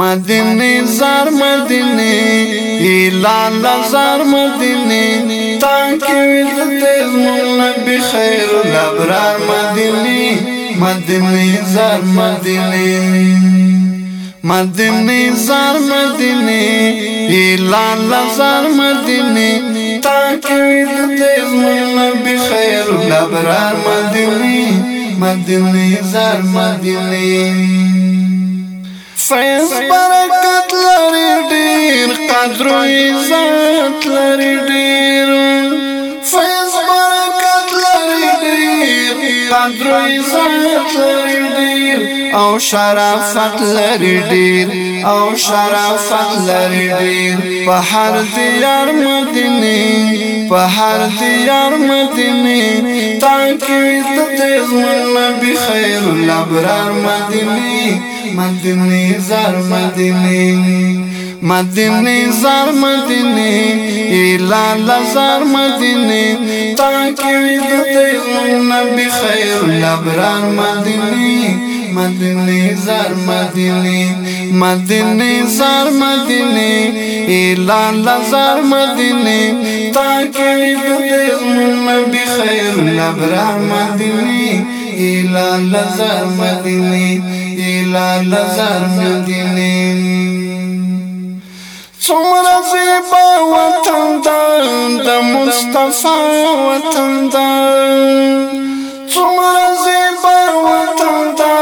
مدینی زار مدینی لال زار مدینی تاکی ویل مولا مولن بی خیر لبرار مدینی مدینی زار مدینی مدینی زار مدینی لال زار مدینی تاکی ویل مولا مولن بی خیر لبرار مدینی مدینی زار مدینی ساينس برکت لري ډېر قدر او عزت لري ډېر ساينس برکت لري ډېر قدر او عزت لري ډېر او شرافت لري ډېر او شرف لري دی په هر ديار مدینه په هر دیار مدینه تانکی تیز زمنا بي خير لبرار مدینه مدینه زار مدینه مدینه زار لا لا زار مدینه تاکی وی د تیز من نبی خیر الابرار مدینه زر مدینه مدینه زر مدینه اعلان لزر مدینه تا کړي دې زمون به خیر نبر مدینه اعلان لزر مدینه اعلان لزر مدینه څومره زیبا وطن دا د مصطفی وطن دا څومره زیبا وطن دا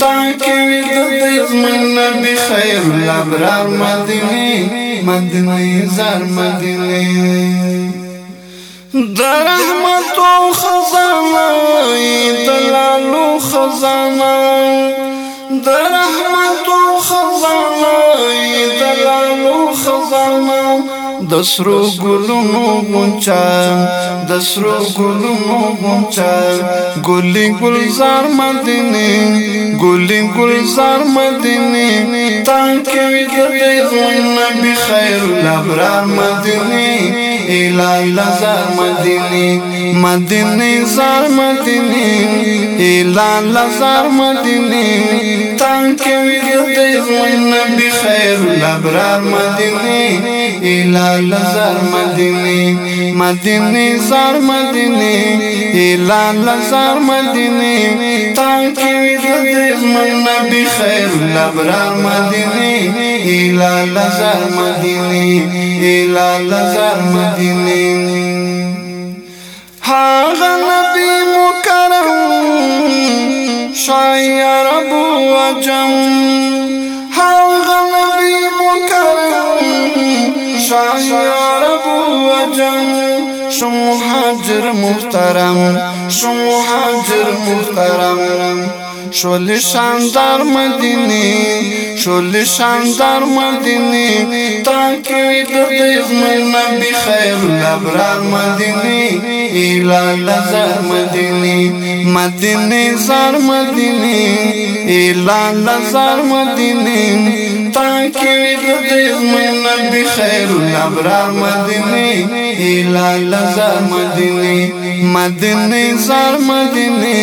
تنگ وي د دې مننه به زار مدینه در خزانه دلالو خزانه در خزانه دلالو خزانه د سرو ګلونو غونچا د سرو ګلونو غونچا ګلي ګلزار مدینه ګلي ګلزار مدینه تان کې وي د نبی خیر لبرار مدینه الهی لزار مدینی مدینی زار مدینی الهی لزار مدینی تانکی ویرد ازمین نبی خیر لبرار مدینی الهی لزار مدینی مدینی زار مدینی الهی لزار مدینی تانکی ویرد ازمین نبی خیر لبرار مدینی إلى نزل مديني إلى نزل مديني هذا نبي مكرم شعير أبو وجم هذا نبي مكرم شعير أبو وجم شو مهاجر محترم شو مهاجر محترم شول شاندار مدینه شول شاندار مدینه تاکوی د دزمن نبی خیر لبرار مدینه الهی زار مدینه مدینه زار مدینه الهی زار مدینه پاکستان کې د مینه به خیر الابرار مدینه هلال زار مدینه مدینه زار مدینه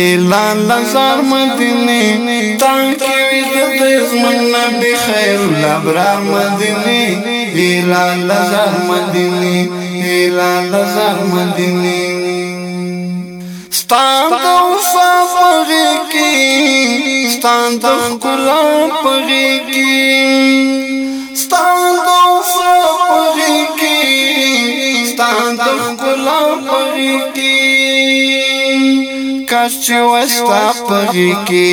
اعلان لزار مدینه تانکی د زمن نبی خیر لبرار مدینه اعلان لزار مدینه اعلان لزار مدینه ستان د اوسه پغې کې ستان د ښکلا پغې کې ستان د اوسه پغې کې ستان د ښکلا پغې کې کاش چې وستا پغې کې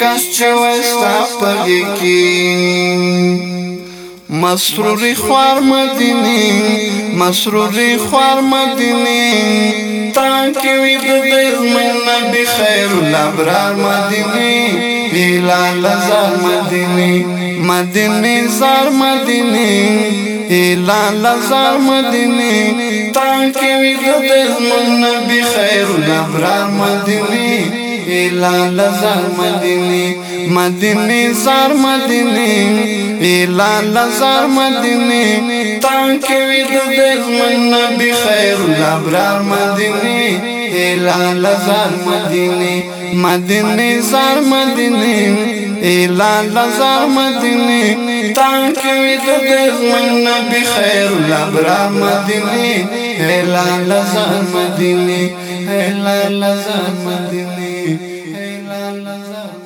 کاش چې وستا پغې کې مسرور خوار مدینه مسرور خوار مدینه پاکی وی بدل من نبی خیر الابرار مدینی ایلال زار مدینی مدینی زار مدینی ایلال زار مدینی تاکی وی بدل من نبی خیر الابرار مدینی هلال زار مدینه مدینه زار مدینه هلال زار مدینه تانکه وی د دزمن نبی خیر الابرار مدینه اعلان لزار مدینه مدینه زار مدینه اعلان لزار مدینه تانک وی د دزمن نبی خیر لبرا مدینه اعلان لزار مدینه اعلان لزار مدینه اعلان